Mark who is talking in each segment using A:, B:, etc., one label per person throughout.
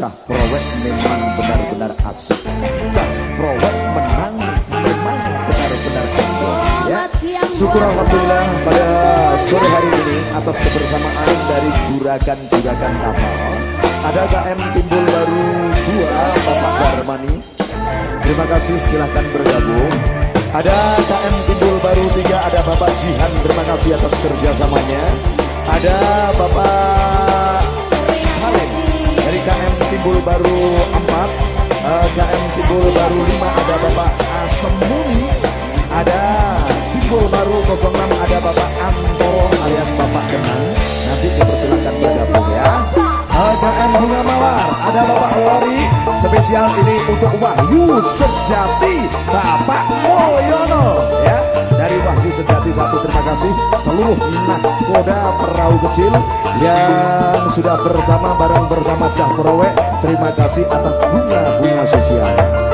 A: Cah Prowek memang benar-benar asik. Cah Prowek menang memang benar-benar asik ya. Syukur Alhamdulillah pada sore hari ini atas kebersamaan dari juragan-juragan kapal. Ada KM Timbul Baru 2 Bapak Darmani. Terima kasih silahkan bergabung. Ada KM Timbul Baru 3 ada Bapak Jihan. Terima kasih atas kerjasamanya. Ada Bapak KM Timbul Baru 4 uh, KM Timbul Baru 5 ada Bapak Asemuni ada Timbul Baru 06 ada Bapak Antoro ada Bapak Lori spesial ini untuk Wahyu Sejati Bapak Moyono ya. Dari Wahyu Sejati satu terima kasih. Seluruh nakoda perahu kecil yang sudah bersama bareng bersama Cah terima kasih atas bunga-bunga sosial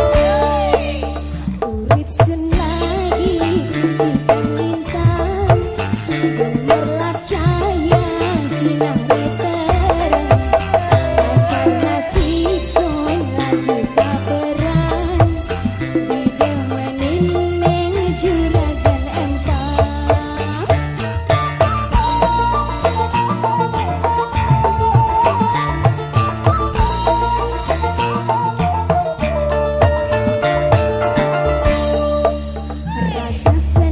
A: Terima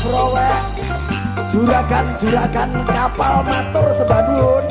A: Cakrowe Juragan-juragan kapal matur sebadun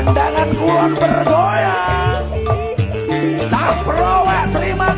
A: dan kulon bergoyang. Cah Prowek terima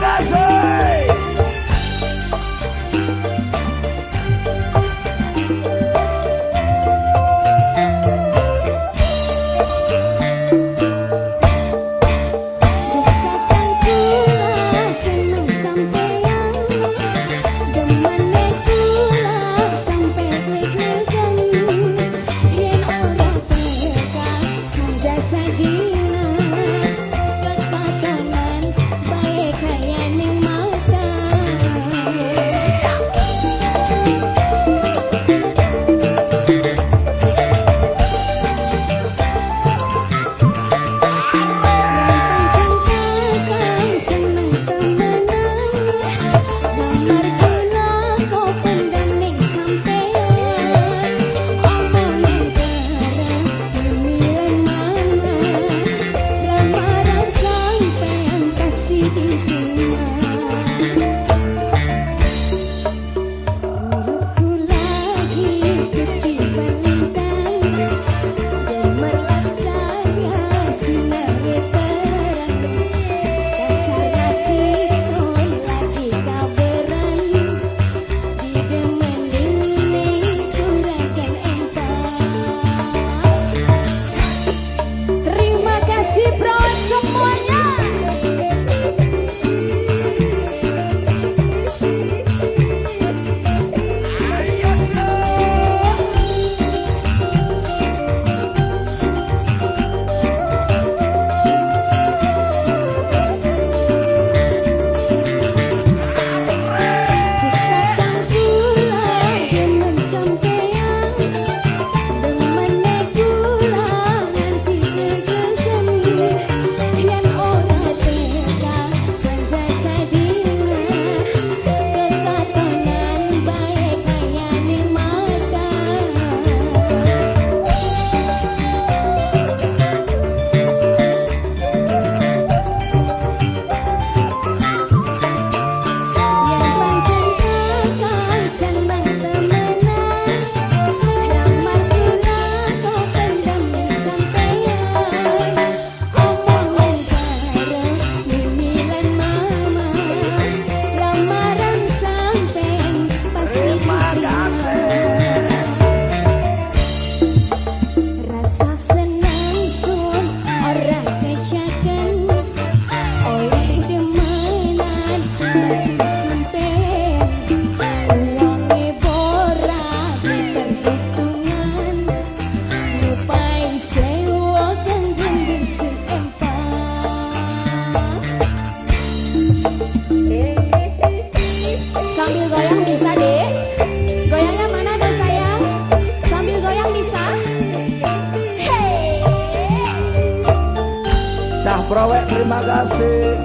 A: Prowek terima kasih.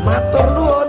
A: Matur nuwun